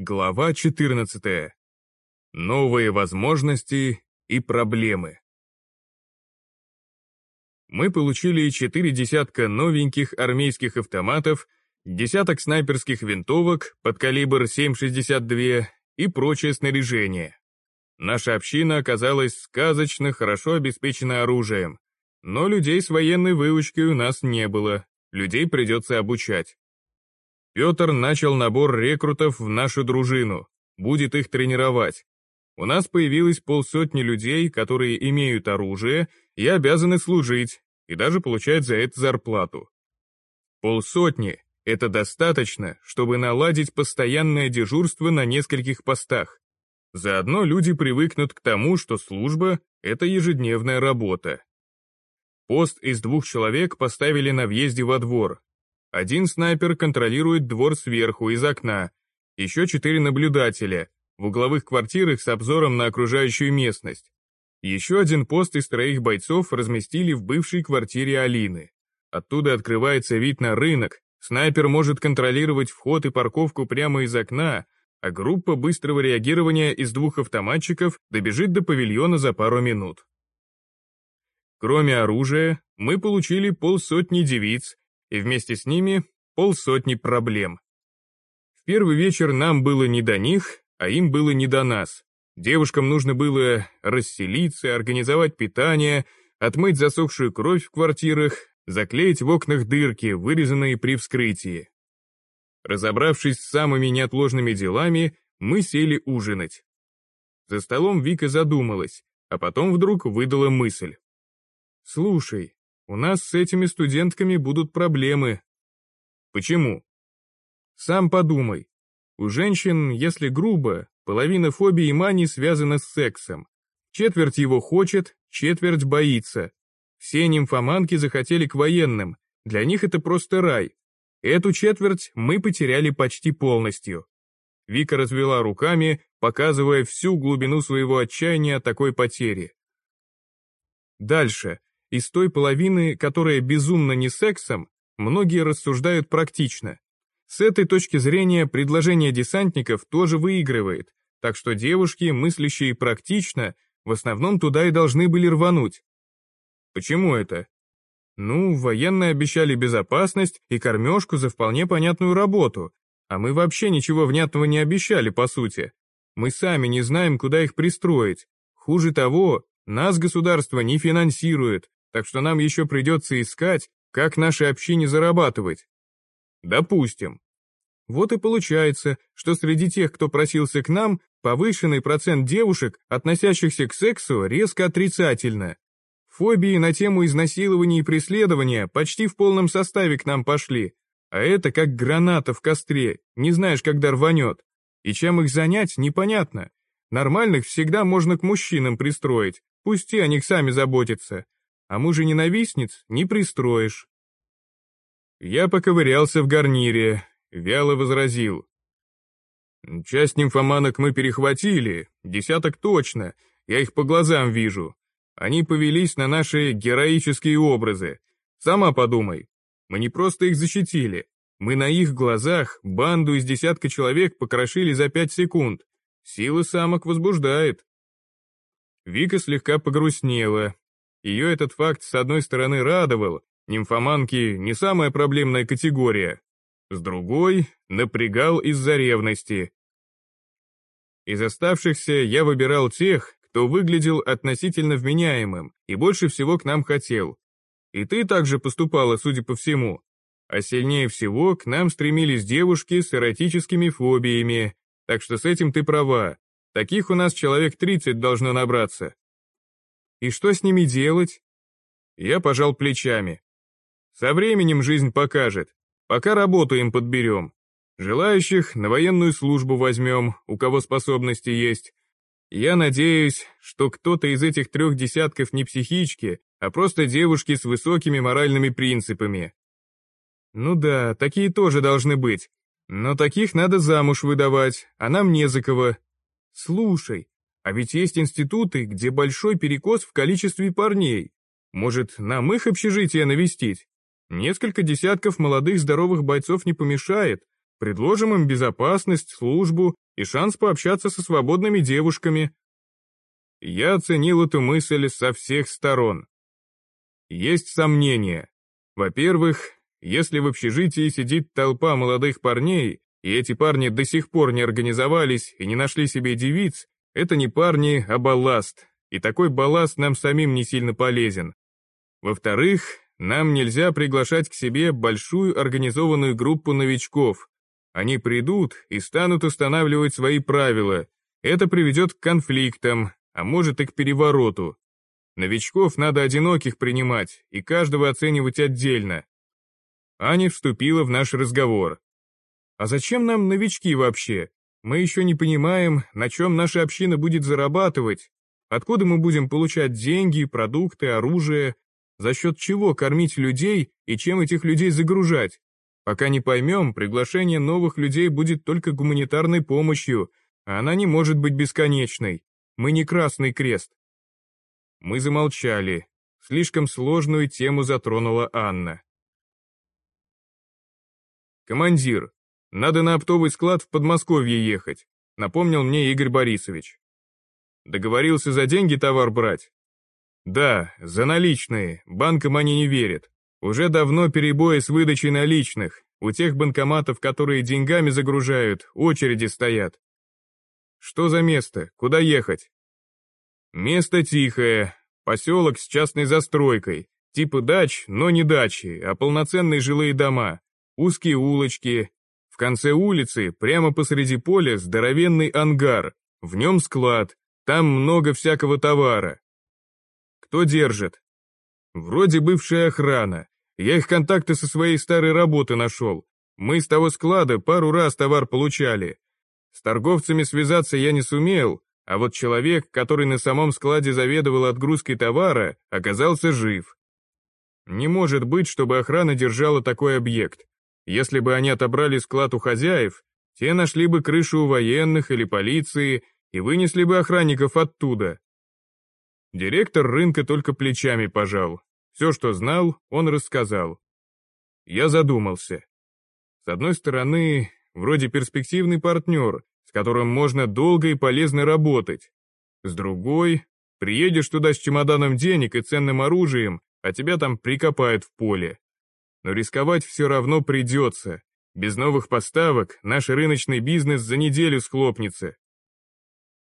Глава 14. Новые возможности и проблемы. Мы получили четыре десятка новеньких армейских автоматов, десяток снайперских винтовок под калибр 7,62 и прочее снаряжение. Наша община оказалась сказочно хорошо обеспечена оружием, но людей с военной выучкой у нас не было, людей придется обучать. Петр начал набор рекрутов в нашу дружину, будет их тренировать. У нас появилось полсотни людей, которые имеют оружие и обязаны служить, и даже получают за это зарплату. Полсотни — это достаточно, чтобы наладить постоянное дежурство на нескольких постах. Заодно люди привыкнут к тому, что служба — это ежедневная работа. Пост из двух человек поставили на въезде во двор, один снайпер контролирует двор сверху, из окна, еще четыре наблюдателя, в угловых квартирах с обзором на окружающую местность. Еще один пост из троих бойцов разместили в бывшей квартире Алины. Оттуда открывается вид на рынок, снайпер может контролировать вход и парковку прямо из окна, а группа быстрого реагирования из двух автоматчиков добежит до павильона за пару минут. Кроме оружия, мы получили полсотни девиц, и вместе с ними полсотни проблем. В первый вечер нам было не до них, а им было не до нас. Девушкам нужно было расселиться, организовать питание, отмыть засохшую кровь в квартирах, заклеить в окнах дырки, вырезанные при вскрытии. Разобравшись с самыми неотложными делами, мы сели ужинать. За столом Вика задумалась, а потом вдруг выдала мысль. «Слушай, у нас с этими студентками будут проблемы. Почему? Сам подумай. У женщин, если грубо, половина фобии и мании связана с сексом. Четверть его хочет, четверть боится. Все нимфоманки захотели к военным, для них это просто рай. Эту четверть мы потеряли почти полностью. Вика развела руками, показывая всю глубину своего отчаяния от такой потери. Дальше. Из той половины, которая безумно не сексом, многие рассуждают практично. С этой точки зрения предложение десантников тоже выигрывает, так что девушки, мыслящие практично, в основном туда и должны были рвануть. Почему это? Ну, военные обещали безопасность и кормежку за вполне понятную работу, а мы вообще ничего внятного не обещали, по сути. Мы сами не знаем, куда их пристроить. Хуже того, нас государство не финансирует, так что нам еще придется искать, как нашей общине зарабатывать. Допустим. Вот и получается, что среди тех, кто просился к нам, повышенный процент девушек, относящихся к сексу, резко отрицательно. Фобии на тему изнасилования и преследования почти в полном составе к нам пошли, а это как граната в костре, не знаешь, когда рванет. И чем их занять, непонятно. Нормальных всегда можно к мужчинам пристроить, пусть и о них сами заботятся а мужа-ненавистниц не пристроишь. Я поковырялся в гарнире, вяло возразил. Часть нимфоманок мы перехватили, десяток точно, я их по глазам вижу. Они повелись на наши героические образы. Сама подумай, мы не просто их защитили, мы на их глазах банду из десятка человек покрошили за пять секунд. Сила самок возбуждает. Вика слегка погрустнела, ее этот факт с одной стороны радовал, нимфоманки не самая проблемная категория, с другой напрягал из-за ревности. Из оставшихся я выбирал тех, кто выглядел относительно вменяемым и больше всего к нам хотел. И ты также поступала, судя по всему. А сильнее всего к нам стремились девушки с эротическими фобиями, так что с этим ты права. Таких у нас человек 30 должно набраться. И что с ними делать? Я пожал плечами. Со временем жизнь покажет. Пока работу им подберем. Желающих на военную службу возьмем, у кого способности есть. Я надеюсь, что кто-то из этих трех десятков не психички, а просто девушки с высокими моральными принципами. Ну да, такие тоже должны быть. Но таких надо замуж выдавать, а нам не за кого. Слушай, а ведь есть институты, где большой перекос в количестве парней. Может, нам их общежитие навестить? Несколько десятков молодых здоровых бойцов не помешает, Предложим им безопасность, службу и шанс пообщаться со свободными девушками. Я оценил эту мысль со всех сторон. Есть сомнения. Во-первых, если в общежитии сидит толпа молодых парней, и эти парни до сих пор не организовались и не нашли себе девиц, это не парни, а балласт, и такой балласт нам самим не сильно полезен. Во-вторых, нам нельзя приглашать к себе большую организованную группу новичков. Они придут и станут устанавливать свои правила. Это приведет к конфликтам, а может и к перевороту. Новичков надо одиноких принимать и каждого оценивать отдельно. Аня вступила в наш разговор. А зачем нам новички вообще? Мы еще не понимаем, на чем наша община будет зарабатывать, откуда мы будем получать деньги, продукты, оружие, за счет чего кормить людей и чем этих людей загружать. Пока не поймем, приглашение новых людей будет только гуманитарной помощью, а она не может быть бесконечной. Мы не Красный Крест. Мы замолчали. Слишком сложную тему затронула Анна. «Командир, надо на оптовый склад в Подмосковье ехать», напомнил мне Игорь Борисович. Договорился за деньги товар брать? Да, за наличные, банкам они не верят. Уже давно перебои с выдачей наличных, у тех банкоматов, которые деньгами загружают, очереди стоят. Что за место, куда ехать? Место тихое, поселок с частной застройкой, типа дач, но не дачи, а полноценные жилые дома, узкие улочки, конце улицы, прямо посреди поля, здоровенный ангар, в нем склад, там много всякого товара. Кто держит? Вроде бывшая охрана. Я их контакты со своей старой работы нашел. Мы с того склада пару раз товар получали. С торговцами связаться я не сумел, а вот человек, который на самом складе заведовал отгрузкой товара, оказался жив. Не может быть, чтобы охрана держала такой объект. Если бы они отобрали склад у хозяев, те нашли бы крышу у военных или полиции и вынесли бы охранников оттуда. Директор рынка только плечами пожал. Все, что знал, он рассказал. Я задумался. С одной стороны, вроде перспективный партнер, с которым можно долго и полезно работать. С другой, приедешь туда с чемоданом денег и ценным оружием, а тебя там прикопают в поле но рисковать все равно придется. Без новых поставок наш рыночный бизнес за неделю схлопнется.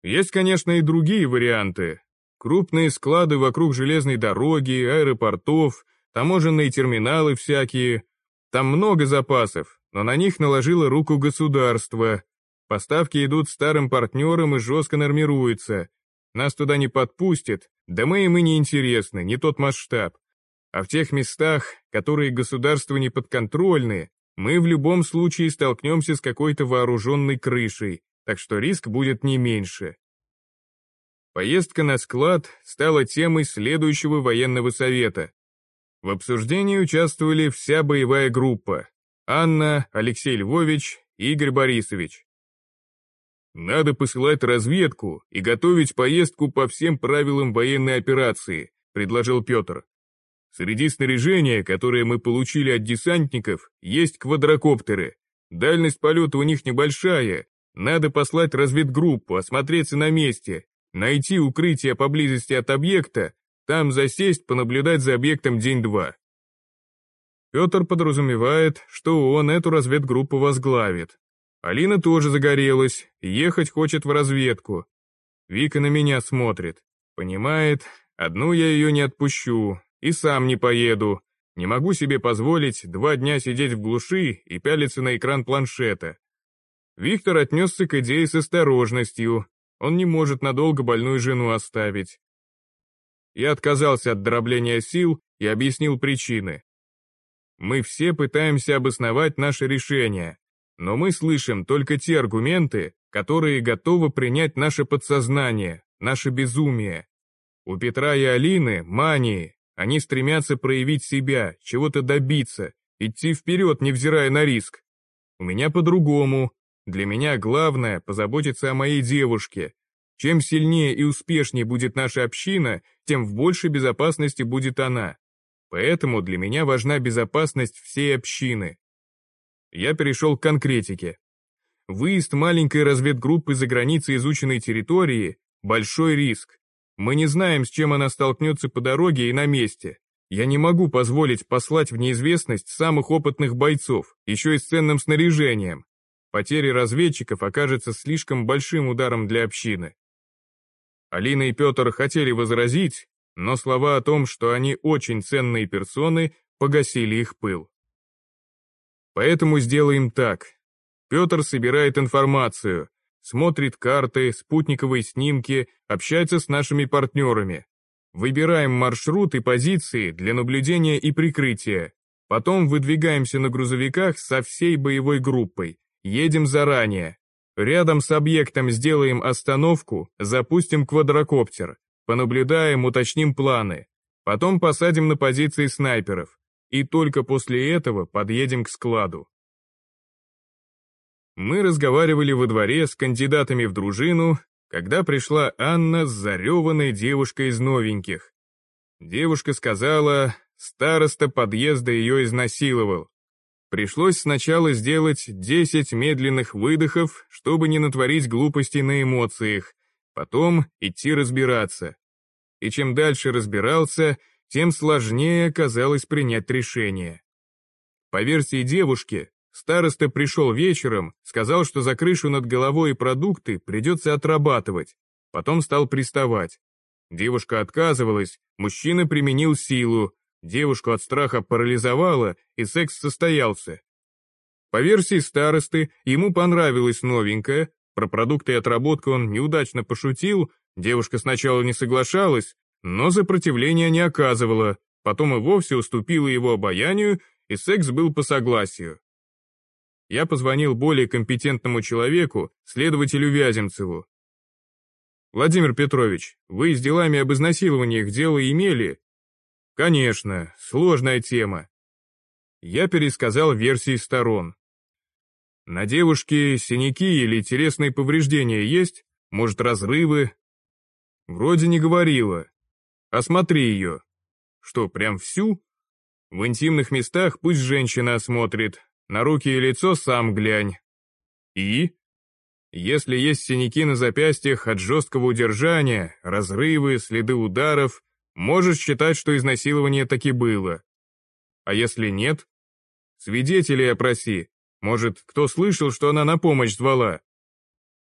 Есть, конечно, и другие варианты. Крупные склады вокруг железной дороги, аэропортов, таможенные терминалы всякие. Там много запасов, но на них наложило руку государство. Поставки идут старым партнерам и жестко нормируются. Нас туда не подпустят, да мы им и не интересны, не тот масштаб. А в тех местах, которые государству не подконтрольны, мы в любом случае столкнемся с какой-то вооруженной крышей, так что риск будет не меньше. Поездка на склад стала темой следующего военного совета. В обсуждении участвовали вся боевая группа. Анна, Алексей Львович, Игорь Борисович. «Надо посылать разведку и готовить поездку по всем правилам военной операции», предложил Петр. Среди снаряжения, которое мы получили от десантников, есть квадрокоптеры. Дальность полета у них небольшая. Надо послать разведгруппу, осмотреться на месте, найти укрытие поблизости от объекта, там засесть, понаблюдать за объектом день-два. Петр подразумевает, что он эту разведгруппу возглавит. Алина тоже загорелась, ехать хочет в разведку. Вика на меня смотрит, понимает, одну я ее не отпущу, и сам не поеду. Не могу себе позволить два дня сидеть в глуши и пялиться на экран планшета. Виктор отнесся к идее с осторожностью. Он не может надолго больную жену оставить. Я отказался от дробления сил и объяснил причины. Мы все пытаемся обосновать наше решение, но мы слышим только те аргументы, которые готовы принять наше подсознание, наше безумие. У Петра и Алины мании, они стремятся проявить себя, чего-то добиться, идти вперед, невзирая на риск. У меня по-другому. Для меня главное позаботиться о моей девушке. Чем сильнее и успешнее будет наша община, тем в большей безопасности будет она. Поэтому для меня важна безопасность всей общины. Я перешел к конкретике. Выезд маленькой разведгруппы за границы изученной территории – большой риск. Мы не знаем, с чем она столкнется по дороге и на месте. Я не могу позволить послать в неизвестность самых опытных бойцов, еще и с ценным снаряжением. Потеря разведчиков окажется слишком большим ударом для общины. Алина и Петр хотели возразить, но слова о том, что они очень ценные персоны, погасили их пыл. Поэтому сделаем так. Петр собирает информацию, смотрит карты, спутниковые снимки, общается с нашими партнерами. Выбираем маршрут и позиции для наблюдения и прикрытия. Потом выдвигаемся на грузовиках со всей боевой группой. Едем заранее. Рядом с объектом сделаем остановку, запустим квадрокоптер. Понаблюдаем, уточним планы. Потом посадим на позиции снайперов. И только после этого подъедем к складу. Мы разговаривали во дворе с кандидатами в дружину, когда пришла Анна с зареванной девушкой из новеньких. Девушка сказала, староста подъезда ее изнасиловал. Пришлось сначала сделать 10 медленных выдохов, чтобы не натворить глупостей на эмоциях, потом идти разбираться. И чем дальше разбирался, тем сложнее оказалось принять решение. По версии девушки, староста пришел вечером, сказал, что за крышу над головой и продукты придется отрабатывать, потом стал приставать. Девушка отказывалась, мужчина применил силу, Девушку от страха парализовало, и секс состоялся. По версии старосты, ему понравилось новенькое, про продукты и отработку он неудачно пошутил, девушка сначала не соглашалась, но сопротивления не оказывала, потом и вовсе уступила его обаянию, и секс был по согласию. Я позвонил более компетентному человеку, следователю Вяземцеву. «Владимир Петрович, вы с делами об изнасилованиях дело имели?» Конечно, сложная тема. Я пересказал версии сторон. На девушке синяки или телесные повреждения есть? Может, разрывы? Вроде не говорила. Осмотри ее. Что, прям всю? В интимных местах пусть женщина осмотрит, на руки и лицо сам глянь. И? Если есть синяки на запястьях от жесткого удержания, разрывы, следы ударов, Можешь считать, что изнасилование таки было. А если нет? Свидетелей опроси. Может, кто слышал, что она на помощь звала?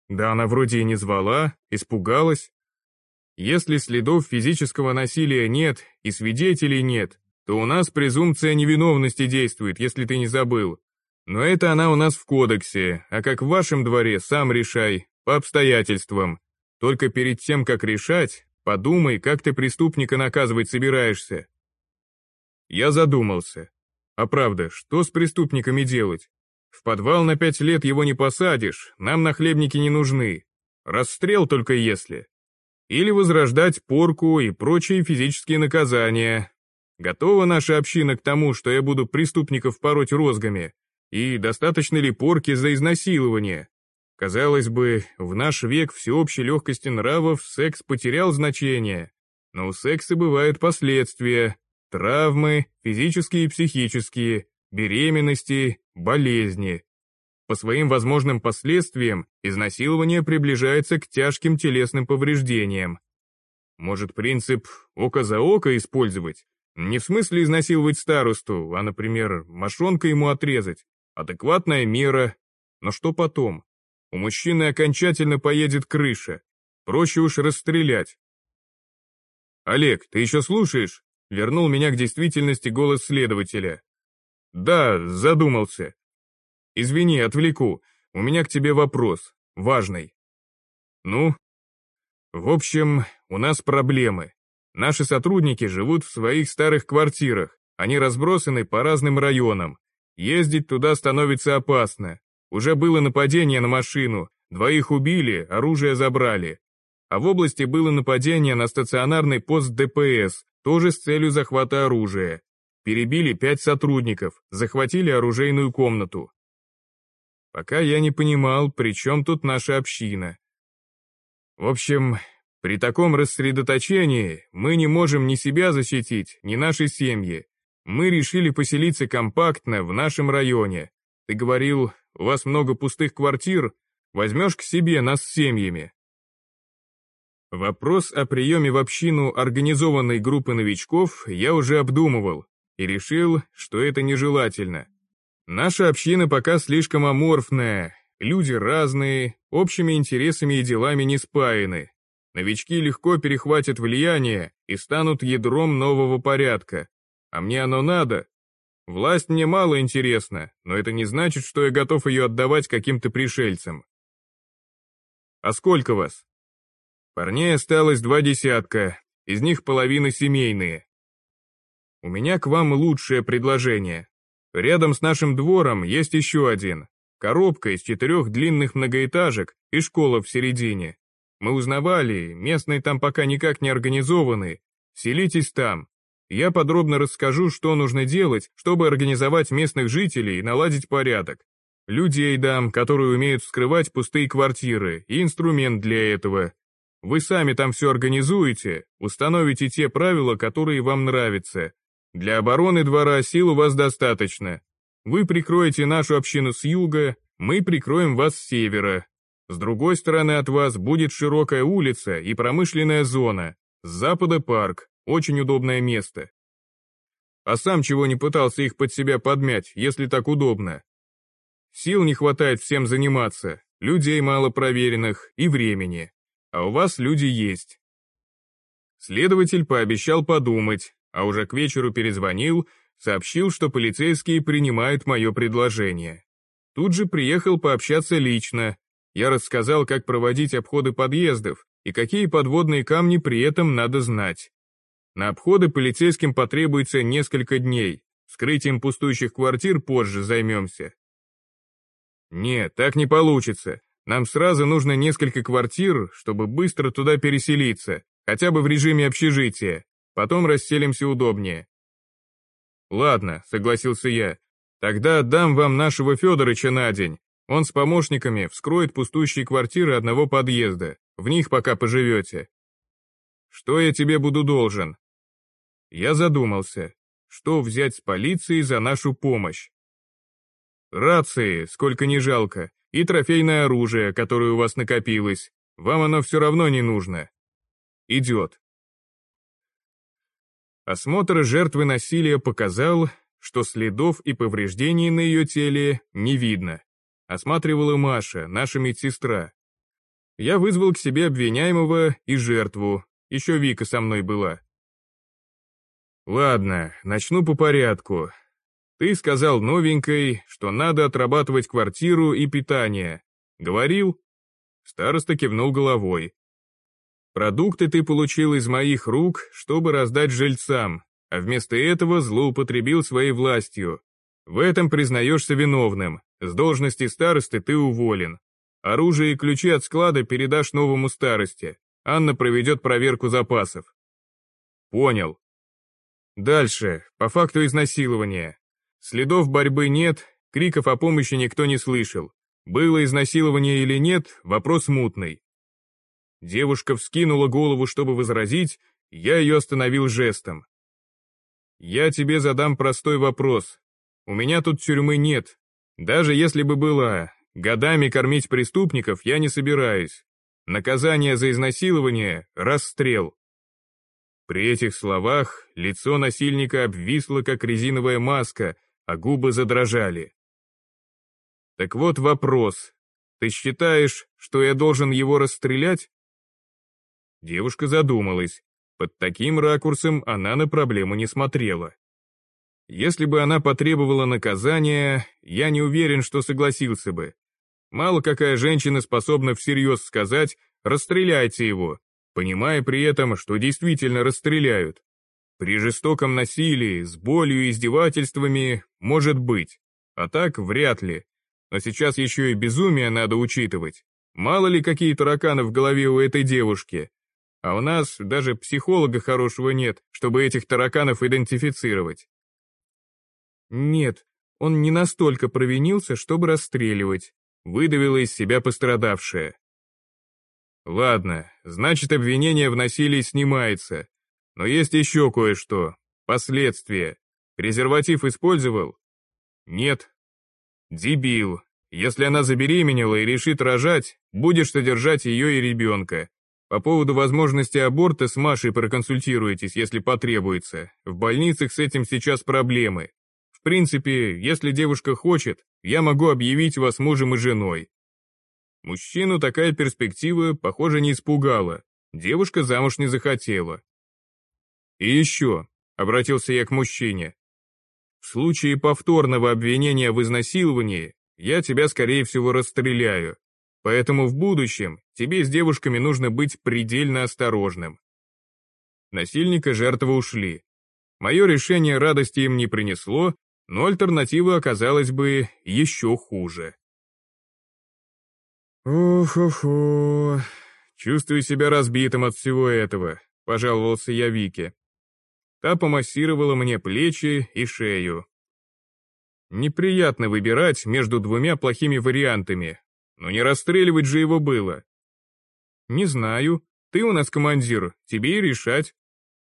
Да она вроде и не звала, испугалась. Если следов физического насилия нет и свидетелей нет, то у нас презумпция невиновности действует, если ты не забыл. Но это она у нас в кодексе, а как в вашем дворе, сам решай, по обстоятельствам. Только перед тем, как решать, Подумай, как ты преступника наказывать собираешься. Я задумался. А правда, что с преступниками делать? В подвал на пять лет его не посадишь, нам нахлебники не нужны. Расстрел только если. Или возрождать порку и прочие физические наказания. Готова наша община к тому, что я буду преступников пороть розгами? И достаточно ли порки за изнасилование? Казалось бы, в наш век всеобщей легкости нравов секс потерял значение, но у секса бывают последствия, травмы, физические и психические, беременности, болезни. По своим возможным последствиям изнасилование приближается к тяжким телесным повреждениям. Может принцип «око за око» использовать? Не в смысле изнасиловать старосту, а, например, мошонка ему отрезать. Адекватная мера. Но что потом? У мужчины окончательно поедет крыша. Проще уж расстрелять. «Олег, ты еще слушаешь?» Вернул меня к действительности голос следователя. «Да, задумался. Извини, отвлеку. У меня к тебе вопрос. Важный». «Ну?» «В общем, у нас проблемы. Наши сотрудники живут в своих старых квартирах. Они разбросаны по разным районам. Ездить туда становится опасно. Уже было нападение на машину, двоих убили, оружие забрали. А в области было нападение на стационарный пост ДПС, тоже с целью захвата оружия. Перебили пять сотрудников, захватили оружейную комнату. Пока я не понимал, при чем тут наша община. В общем, при таком рассредоточении мы не можем ни себя защитить, ни наши семьи. Мы решили поселиться компактно в нашем районе, Ты говорил, у вас много пустых квартир, возьмешь к себе нас с семьями. Вопрос о приеме в общину организованной группы новичков я уже обдумывал и решил, что это нежелательно. Наша община пока слишком аморфная, люди разные, общими интересами и делами не спаяны. Новички легко перехватят влияние и станут ядром нового порядка. А мне оно надо. Власть мне мало интересна, но это не значит, что я готов ее отдавать каким-то пришельцам. А сколько вас? Парней осталось два десятка, из них половина семейные. У меня к вам лучшее предложение. Рядом с нашим двором есть еще один. Коробка из четырех длинных многоэтажек и школа в середине. Мы узнавали, местные там пока никак не организованы. Селитесь там. Я подробно расскажу, что нужно делать, чтобы организовать местных жителей и наладить порядок. Людей дам, которые умеют вскрывать пустые квартиры, и инструмент для этого. Вы сами там все организуете, установите те правила, которые вам нравятся. Для обороны двора сил у вас достаточно. Вы прикроете нашу общину с юга, мы прикроем вас с севера. С другой стороны от вас будет широкая улица и промышленная зона. С запада парк, очень удобное место. А сам чего не пытался их под себя подмять, если так удобно? Сил не хватает всем заниматься, людей мало проверенных и времени а у вас люди есть. Следователь пообещал подумать, а уже к вечеру перезвонил, сообщил, что полицейские принимают мое предложение. Тут же приехал пообщаться лично. Я рассказал, как проводить обходы подъездов и какие подводные камни при этом надо знать. На обходы полицейским потребуется несколько дней, вскрытием пустующих квартир позже займемся. Нет, так не получится. Нам сразу нужно несколько квартир, чтобы быстро туда переселиться, хотя бы в режиме общежития. Потом расселимся удобнее. Ладно, согласился я. Тогда отдам вам нашего Федорыча на день. Он с помощниками вскроет пустующие квартиры одного подъезда. В них пока поживете. Что я тебе буду должен? Я задумался, что взять с полиции за нашу помощь. Рации, сколько не жалко, и трофейное оружие, которое у вас накопилось. Вам оно все равно не нужно. Идет. Осмотр жертвы насилия показал, что следов и повреждений на ее теле не видно. Осматривала Маша, наша медсестра. Я вызвал к себе обвиняемого и жертву, еще Вика со мной была. Ладно, начну по порядку. Ты сказал новенькой, что надо отрабатывать квартиру и питание. Говорил?» Староста кивнул головой. «Продукты ты получил из моих рук, чтобы раздать жильцам, а вместо этого злоупотребил своей властью. В этом признаешься виновным, с должности старосты ты уволен. Оружие и ключи от склада передашь новому старости. Анна проведет проверку запасов». «Понял», Дальше, по факту изнасилования. Следов борьбы нет, криков о помощи никто не слышал. Было изнасилование или нет, вопрос мутный. Девушка вскинула голову, чтобы возразить, я ее остановил жестом. «Я тебе задам простой вопрос. У меня тут тюрьмы нет. Даже если бы была, годами кормить преступников я не собираюсь. Наказание за изнасилование — расстрел». При этих словах лицо насильника обвисло, как резиновая маска — а губы задрожали. Так вот вопрос. Ты считаешь, что я должен его расстрелять? Девушка задумалась. Под таким ракурсом она на проблему не смотрела. Если бы она потребовала наказания, я не уверен, что согласился бы. Мало какая женщина способна всерьез сказать «расстреляйте его», понимая при этом, что действительно расстреляют. При жестоком насилии, с болью и издевательствами, может быть, а так вряд ли. Но сейчас еще и безумие надо учитывать. Мало ли какие тараканы в голове у этой девушки. А у нас даже психолога хорошего нет, чтобы этих тараканов идентифицировать. Нет, он не настолько провинился, чтобы расстреливать, выдавила из себя пострадавшая. Ладно, значит обвинение в насилии снимается, но есть еще кое-что. Последствия. Презерватив использовал? Нет. Дебил. Если она забеременела и решит рожать, будешь содержать ее и ребенка. По поводу возможности аборта с Машей проконсультируйтесь, если потребуется. В больницах с этим сейчас проблемы. В принципе, если девушка хочет, я могу объявить вас мужем и женой. Мужчину такая перспектива, похоже, не испугала. Девушка замуж не захотела. И еще, обратился я к мужчине. В случае повторного обвинения в изнасиловании, я тебя, скорее всего, расстреляю. Поэтому в будущем тебе с девушками нужно быть предельно осторожным. Насильник и ушли. Мое решение радости им не принесло, но альтернатива оказалась бы еще хуже. «Ох-ох-ох, чувствую себя разбитым от всего этого», — пожаловался я Вике. Та помассировала мне плечи и шею. Неприятно выбирать между двумя плохими вариантами, но не расстреливать же его было. Не знаю, ты у нас командир, тебе и решать.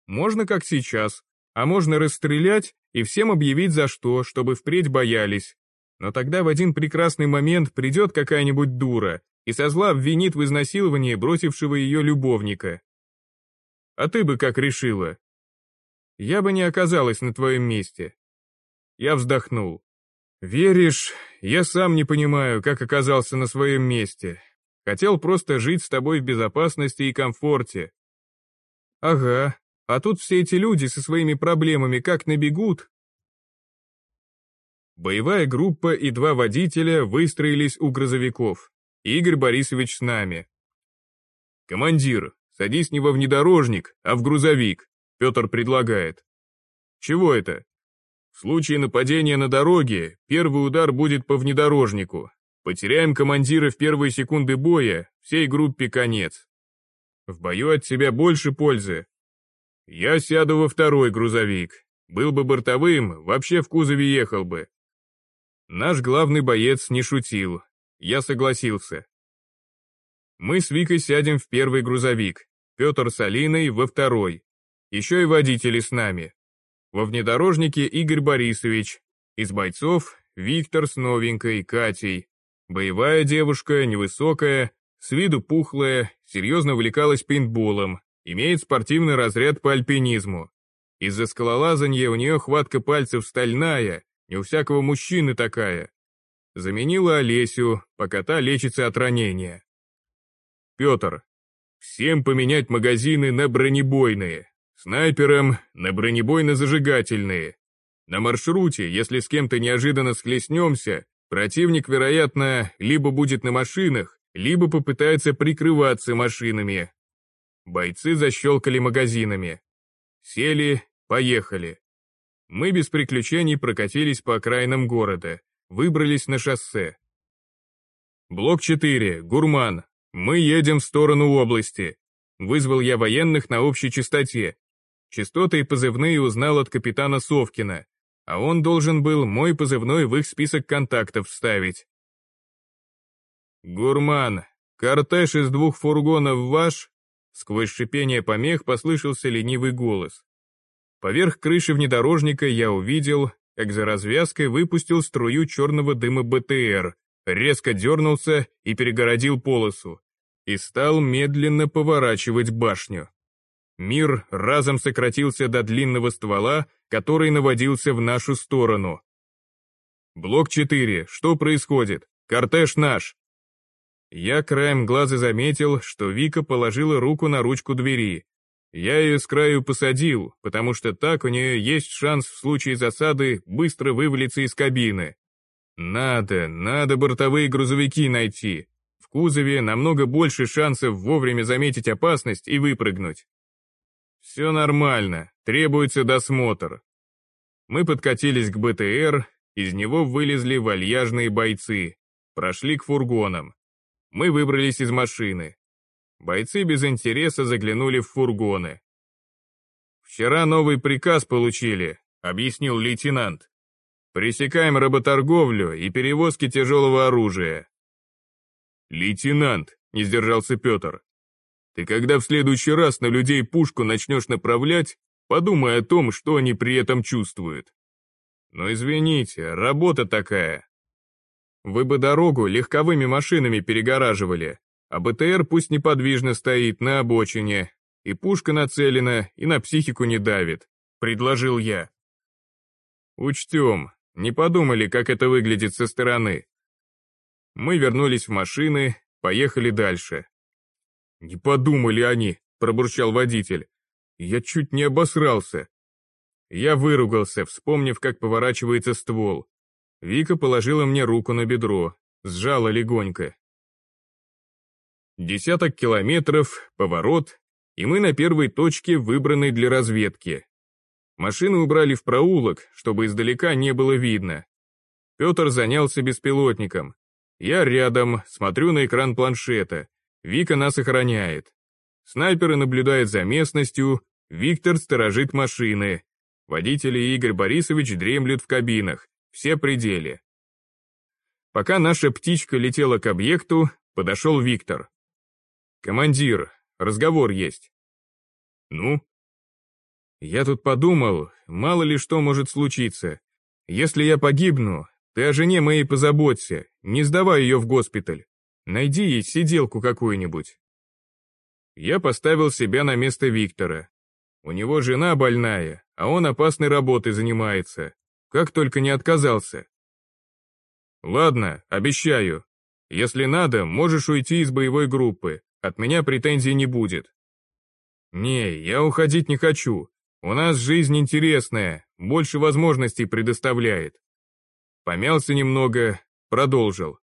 Можно как сейчас, а можно расстрелять и всем объявить за что, чтобы впредь боялись. Но тогда в один прекрасный момент придет какая-нибудь дура и со зла обвинит в изнасиловании бросившего ее любовника. А ты бы как решила? Я бы не оказалась на твоем месте. Я вздохнул. «Веришь, я сам не понимаю, как оказался на своем месте. Хотел просто жить с тобой в безопасности и комфорте». «Ага, а тут все эти люди со своими проблемами как набегут». Боевая группа и два водителя выстроились у грузовиков. Игорь Борисович с нами. «Командир, садись не во внедорожник, а в грузовик», Петр предлагает. «Чего это?» В случае нападения на дороге, первый удар будет по внедорожнику. Потеряем командира в первые секунды боя, всей группе конец. В бою от тебя больше пользы. Я сяду во второй грузовик. Был бы бортовым, вообще в кузове ехал бы. Наш главный боец не шутил. Я согласился. Мы с Викой сядем в первый грузовик, Петр с Алиной во второй. Еще и водители с нами. Во внедорожнике Игорь Борисович. Из бойцов Виктор с новенькой Катей. Боевая девушка, невысокая, с виду пухлая, серьезно увлекалась пейнтболом, имеет спортивный разряд по альпинизму. Из-за скалолазания у нее хватка пальцев стальная, не у всякого мужчины такая. Заменила Олесю, пока та лечится от ранения. Петр. Всем поменять магазины на бронебойные. Снайперам на бронебойно-зажигательные. На маршруте, если с кем-то неожиданно схлестнемся, противник, вероятно, либо будет на машинах, либо попытается прикрываться машинами. Бойцы защелкали магазинами. Сели, поехали. Мы без приключений прокатились по окраинам города, выбрались на шоссе. Блок 4, Гурман. Мы едем в сторону области. Вызвал я военных на общей частоте, Частоты и позывные узнал от капитана Совкина, а он должен был мой позывной в их список контактов вставить. «Гурман, кортеж из двух фургонов ваш?» Сквозь шипение помех послышался ленивый голос. Поверх крыши внедорожника я увидел, как за развязкой выпустил струю черного дыма БТР, резко дернулся и перегородил полосу, и стал медленно поворачивать башню. Мир разом сократился до длинного ствола, который наводился в нашу сторону. «Блок 4, что происходит? Кортеж наш!» Я краем глаза заметил, что Вика положила руку на ручку двери. Я ее с краю посадил, потому что так у нее есть шанс в случае засады быстро вывалиться из кабины. Надо, надо бортовые грузовики найти. В кузове намного больше шансов вовремя заметить опасность и выпрыгнуть. Все нормально, требуется досмотр. Мы подкатились к БТР, из него вылезли вальяжные бойцы, прошли к фургонам. Мы выбрались из машины. Бойцы без интереса заглянули в фургоны. «Вчера новый приказ получили», — объяснил лейтенант. «Пресекаем работорговлю и перевозки тяжелого оружия». «Лейтенант», — не сдержался Петр, ты когда в следующий раз на людей пушку начнешь направлять, подумай о том, что они при этом чувствуют. Но извините, работа такая. Вы бы дорогу легковыми машинами перегораживали, а БТР пусть неподвижно стоит на обочине, и пушка нацелена, и на психику не давит», — предложил я. «Учтем, не подумали, как это выглядит со стороны». Мы вернулись в машины, поехали дальше. «Не подумали они», — пробурчал водитель. «Я чуть не обосрался». Я выругался, вспомнив, как поворачивается ствол. Вика положила мне руку на бедро, сжала легонько. Десяток километров, поворот, и мы на первой точке, выбранной для разведки. Машины убрали в проулок, чтобы издалека не было видно. Петр занялся беспилотником. Я рядом, смотрю на экран планшета. Вика нас охраняет. Снайперы наблюдают за местностью, Виктор сторожит машины. Водители и Игорь Борисович дремлют в кабинах, все пределы. Пока наша птичка летела к объекту, подошел Виктор. «Командир, разговор есть». «Ну?» «Я тут подумал, мало ли что может случиться. Если я погибну, ты о жене моей позаботься, не сдавай ее в госпиталь. Найди ей сиделку какую-нибудь». Я поставил себя на место Виктора. У него жена больная, а он опасной работой занимается. Как только не отказался. Ладно, обещаю. Если надо, можешь уйти из боевой группы. От меня претензий не будет. Не, я уходить не хочу. У нас жизнь интересная, больше возможностей предоставляет. Помялся немного, продолжил.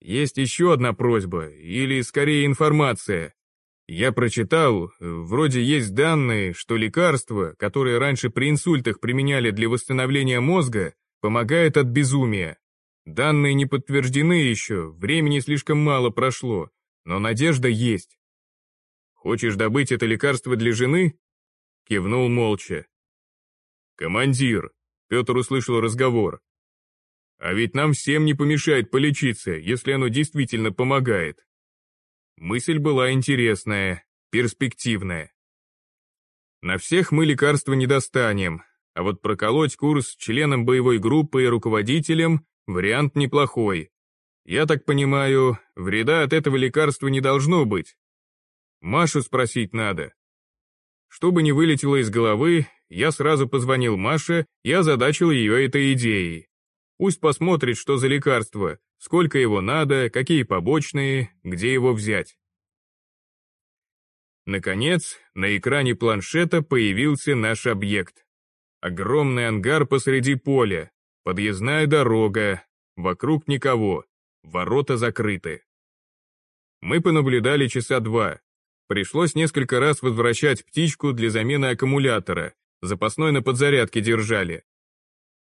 Есть еще одна просьба, или скорее информация. Я прочитал, вроде есть данные, что лекарства, которые раньше при инсультах применяли для восстановления мозга, помогают от безумия. Данные не подтверждены еще, времени слишком мало прошло, но надежда есть. Хочешь добыть это лекарство для жены? Кивнул молча. Командир, Петр услышал разговор. А ведь нам всем не помешает полечиться, если оно действительно помогает. Мысль была интересная, перспективная. На всех мы лекарства не достанем, а вот проколоть курс членам боевой группы и руководителям – вариант неплохой. Я так понимаю, вреда от этого лекарства не должно быть. Машу спросить надо. Чтобы не вылетело из головы, я сразу позвонил Маше и озадачил ее этой идеей. Пусть посмотрит, что за лекарство, сколько его надо, какие побочные, где его взять. Наконец, на экране планшета появился наш объект. Огромный ангар посреди поля, подъездная дорога, вокруг никого, ворота закрыты. Мы понаблюдали часа два. Пришлось несколько раз возвращать птичку для замены аккумулятора, запасной на подзарядке держали.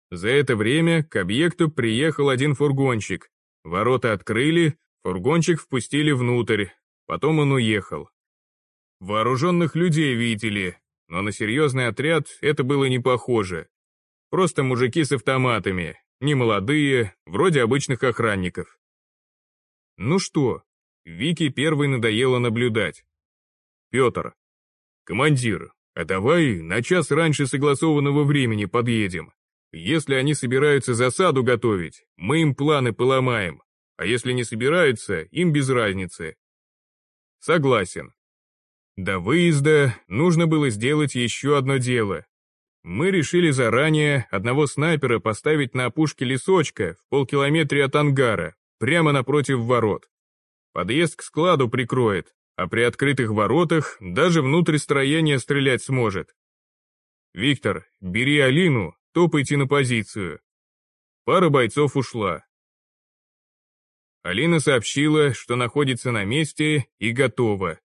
За это время к объекту приехал один фургончик, Ворота открыли, фургончик впустили внутрь, потом он уехал. Вооруженных людей видели, но на серьезный отряд это было не похоже. Просто мужики с автоматами, не молодые, вроде обычных охранников. Ну что, Вике первой надоело наблюдать. Петр. Командир, а давай на час раньше согласованного времени подъедем. Если они собираются засаду готовить, мы им планы поломаем, а если не собираются, им без разницы. Согласен. До выезда нужно было сделать еще одно дело. Мы решили заранее одного снайпера поставить на опушке лесочка в полкилометре от ангара, прямо напротив ворот. Подъезд к складу прикроет, а при открытых воротах даже внутрь строения стрелять сможет. Виктор, бери Алину Топайте на позицию. Пара бойцов ушла. Алина сообщила, что находится на месте и готова.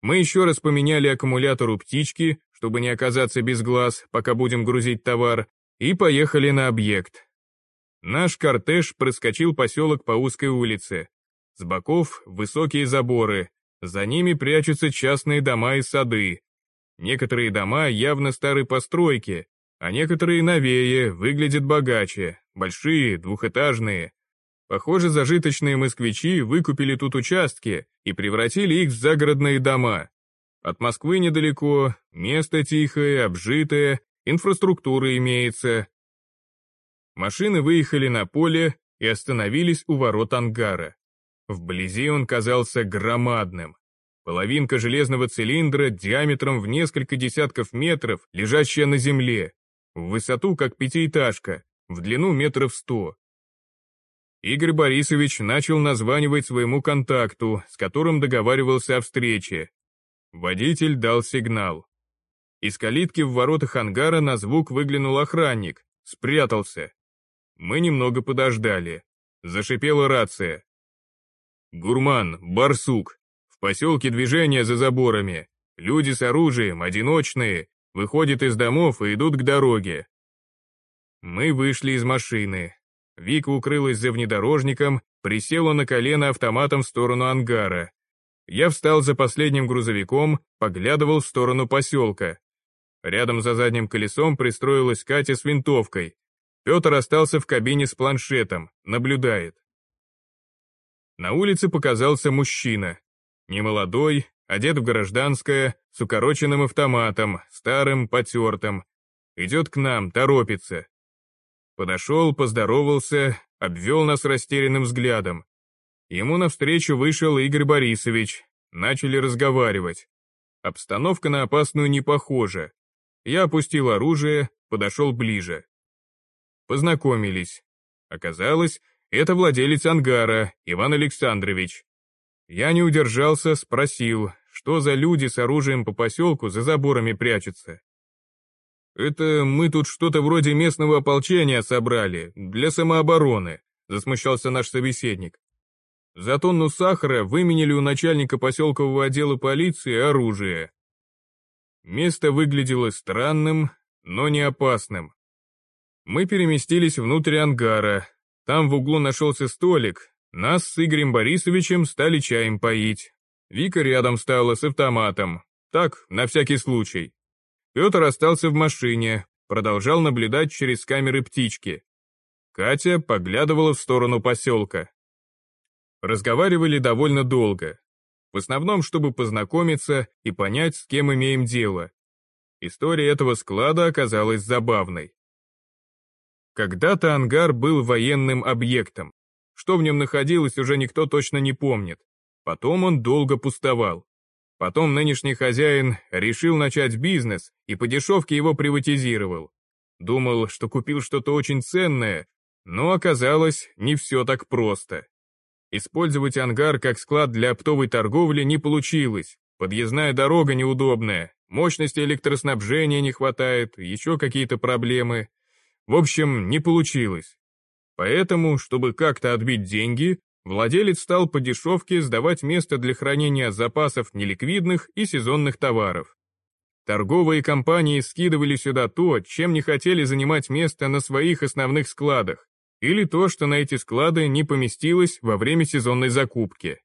Мы еще раз поменяли аккумулятор у птички, чтобы не оказаться без глаз, пока будем грузить товар, и поехали на объект. Наш кортеж проскочил поселок по узкой улице. С боков высокие заборы, за ними прячутся частные дома и сады. Некоторые дома явно старой постройки, а некоторые новее, выглядят богаче, большие, двухэтажные. Похоже, зажиточные москвичи выкупили тут участки и превратили их в загородные дома. От Москвы недалеко, место тихое, обжитое, инфраструктура имеется. Машины выехали на поле, и остановились у ворот ангара. Вблизи он казался громадным. Половинка железного цилиндра диаметром в несколько десятков метров, лежащая на земле, в высоту как пятиэтажка, в длину метров сто. Игорь Борисович начал названивать своему контакту, с которым договаривался о встрече. Водитель дал сигнал. Из калитки в воротах ангара на звук выглянул охранник, спрятался. Мы немного подождали. Зашипела рация. «Гурман, барсук, в поселке движение за заборами. Люди с оружием, одиночные, выходят из домов и идут к дороге. Мы вышли из машины. Вика укрылась за внедорожником, присела на колено автоматом в сторону ангара. Я встал за последним грузовиком, поглядывал в сторону поселка. Рядом за задним колесом пристроилась Катя с винтовкой. Петр остался в кабине с планшетом, наблюдает. На улице показался мужчина. Немолодой, одет в гражданское, с укороченным автоматом, старым, потертым. Идет к нам, торопится. Подошел, поздоровался, обвел нас растерянным взглядом. Ему навстречу вышел Игорь Борисович, начали разговаривать. Обстановка на опасную не похожа. Я опустил оружие, подошел ближе. Познакомились. Оказалось, это владелец ангара, Иван Александрович. Я не удержался, спросил, что за люди с оружием по поселку за заборами прячутся. «Это мы тут что-то вроде местного ополчения собрали, для самообороны», засмущался наш собеседник. За тонну сахара выменили у начальника поселкового отдела полиции оружие. Место выглядело странным, но не опасным. Мы переместились внутрь ангара. Там в углу нашелся столик, нас с Игорем Борисовичем стали чаем поить. Вика рядом стала с автоматом. Так, на всякий случай. Петр остался в машине, продолжал наблюдать через камеры птички. Катя поглядывала в сторону поселка. Разговаривали довольно долго. В основном, чтобы познакомиться и понять, с кем имеем дело. История этого склада оказалась забавной. Когда-то ангар был военным объектом. Что в нем находилось, уже никто точно не помнит. Потом он долго пустовал. Потом нынешний хозяин решил начать бизнес и по дешевке его приватизировал. Думал, что купил что-то очень ценное, но оказалось, не все так просто. Использовать ангар как склад для оптовой торговли не получилось. Подъездная дорога неудобная, мощности электроснабжения не хватает, еще какие-то проблемы. В общем, не получилось. Поэтому, чтобы как-то отбить деньги, владелец стал по дешевке сдавать место для хранения запасов неликвидных и сезонных товаров. Торговые компании скидывали сюда то, чем не хотели занимать место на своих основных складах, или то, что на эти склады не поместилось во время сезонной закупки.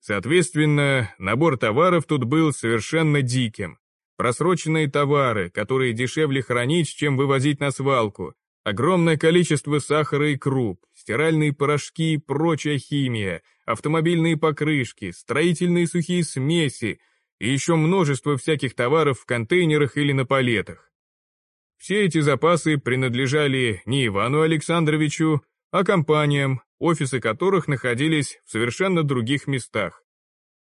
Соответственно, набор товаров тут был совершенно диким. Просроченные товары, которые дешевле хранить, чем вывозить на свалку, Огромное количество сахара и круп, стиральные порошки и прочая химия, автомобильные покрышки, строительные сухие смеси и еще множество всяких товаров в контейнерах или на палетах. Все эти запасы принадлежали не Ивану Александровичу, а компаниям, офисы которых находились в совершенно других местах.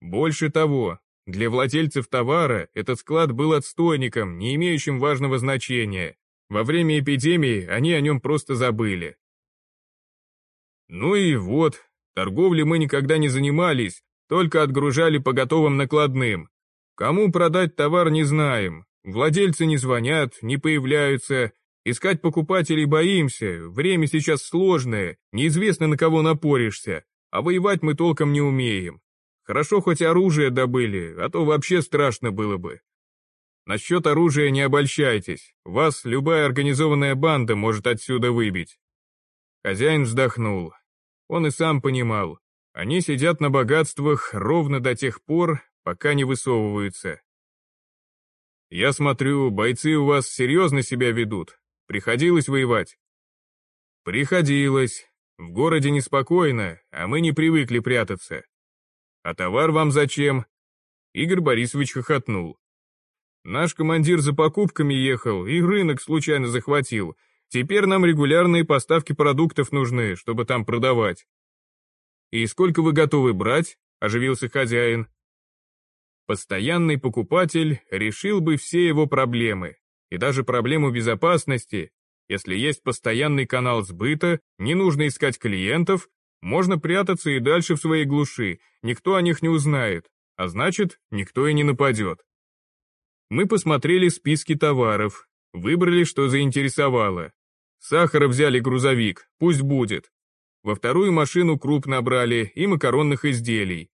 Больше того, для владельцев товара этот склад был отстойником, не имеющим важного значения, во время эпидемии они о нем просто забыли. Ну и вот, торговлей мы никогда не занимались, только отгружали по готовым накладным. Кому продать товар не знаем, владельцы не звонят, не появляются, искать покупателей боимся, время сейчас сложное, неизвестно на кого напоришься, а воевать мы толком не умеем. Хорошо хоть оружие добыли, а то вообще страшно было бы. Насчет оружия не обольщайтесь, вас любая организованная банда может отсюда выбить. Хозяин вздохнул. Он и сам понимал, они сидят на богатствах ровно до тех пор, пока не высовываются. Я смотрю, бойцы у вас серьезно себя ведут. Приходилось воевать? Приходилось. В городе неспокойно, а мы не привыкли прятаться. А товар вам зачем? Игорь Борисович хохотнул. Наш командир за покупками ехал и рынок случайно захватил. Теперь нам регулярные поставки продуктов нужны, чтобы там продавать. И сколько вы готовы брать? Оживился хозяин. Постоянный покупатель решил бы все его проблемы, и даже проблему безопасности, если есть постоянный канал сбыта, не нужно искать клиентов, можно прятаться и дальше в своей глуши, никто о них не узнает, а значит, никто и не нападет. Мы посмотрели списки товаров, выбрали, что заинтересовало. Сахара взяли грузовик, пусть будет. Во вторую машину круп набрали и макаронных изделий.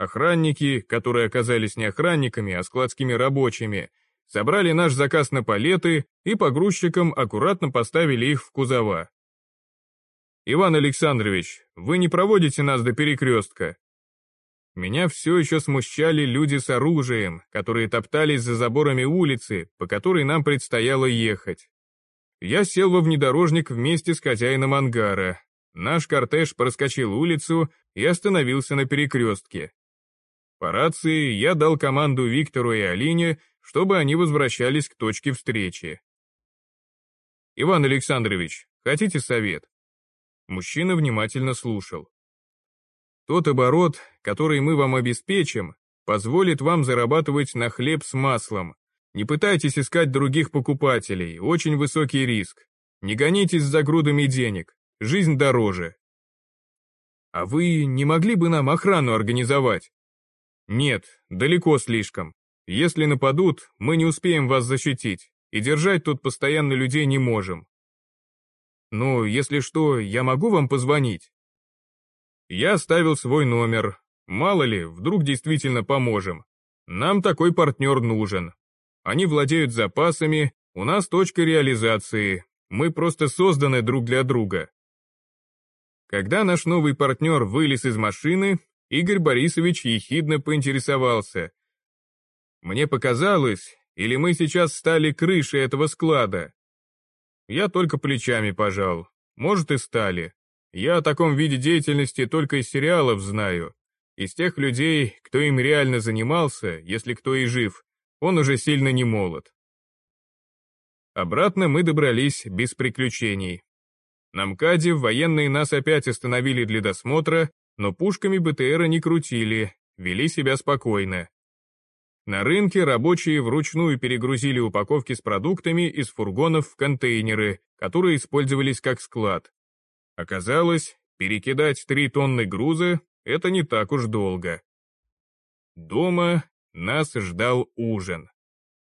Охранники, которые оказались не охранниками, а складскими рабочими, собрали наш заказ на палеты и погрузчикам аккуратно поставили их в кузова. «Иван Александрович, вы не проводите нас до перекрестка?» Меня все еще смущали люди с оружием, которые топтались за заборами улицы, по которой нам предстояло ехать. Я сел во внедорожник вместе с хозяином ангара. Наш кортеж проскочил улицу и остановился на перекрестке. По рации я дал команду Виктору и Алине, чтобы они возвращались к точке встречи. «Иван Александрович, хотите совет?» Мужчина внимательно слушал. «Тот оборот, который мы вам обеспечим, позволит вам зарабатывать на хлеб с маслом, не пытайтесь искать других покупателей, очень высокий риск. Не гонитесь за грудами денег, жизнь дороже. А вы не могли бы нам охрану организовать? Нет, далеко слишком. Если нападут, мы не успеем вас защитить, и держать тут постоянно людей не можем. Ну, если что, я могу вам позвонить? Я оставил свой номер. Мало ли, вдруг действительно поможем. Нам такой партнер нужен. Они владеют запасами, у нас точка реализации, мы просто созданы друг для друга. Когда наш новый партнер вылез из машины, Игорь Борисович ехидно поинтересовался. Мне показалось, или мы сейчас стали крышей этого склада? Я только плечами пожал, может и стали. Я о таком виде деятельности только из сериалов знаю. Из тех людей, кто им реально занимался, если кто и жив, он уже сильно не молод. Обратно мы добрались без приключений. На МКАДе военные нас опять остановили для досмотра, но пушками БТРа не крутили, вели себя спокойно. На рынке рабочие вручную перегрузили упаковки с продуктами из фургонов в контейнеры, которые использовались как склад. Оказалось, перекидать три тонны груза — это не так уж долго. Дома нас ждал ужин.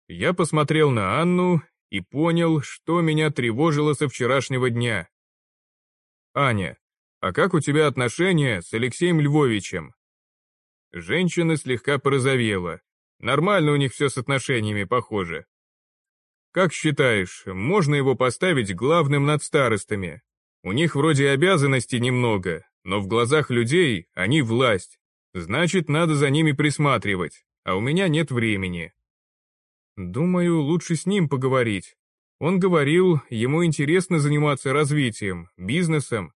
Я посмотрел на Анну и понял, что меня тревожило со вчерашнего дня. «Аня, а как у тебя отношения с Алексеем Львовичем?» Женщина слегка порозовела. Нормально у них все с отношениями, похоже. Как считаешь, можно его поставить главным над старостами? У них вроде обязанностей немного, но в глазах людей они власть. Значит, надо за ними присматривать а у меня нет времени. Думаю, лучше с ним поговорить. Он говорил, ему интересно заниматься развитием, бизнесом.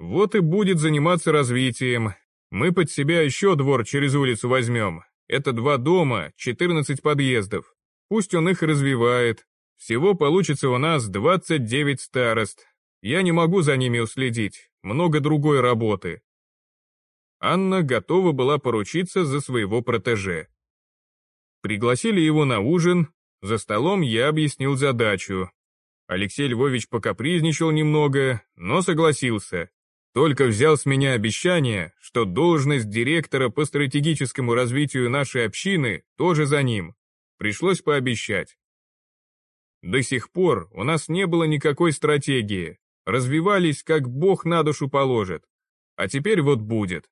Вот и будет заниматься развитием. Мы под себя еще двор через улицу возьмем. Это два дома, 14 подъездов. Пусть он их развивает. Всего получится у нас 29 старост. Я не могу за ними уследить, много другой работы. Анна готова была поручиться за своего протеже. Пригласили его на ужин, за столом я объяснил задачу. Алексей Львович покапризничал немного, но согласился. Только взял с меня обещание, что должность директора по стратегическому развитию нашей общины тоже за ним. Пришлось пообещать. До сих пор у нас не было никакой стратегии, развивались как бог на душу положит. А теперь вот будет.